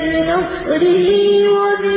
بنصره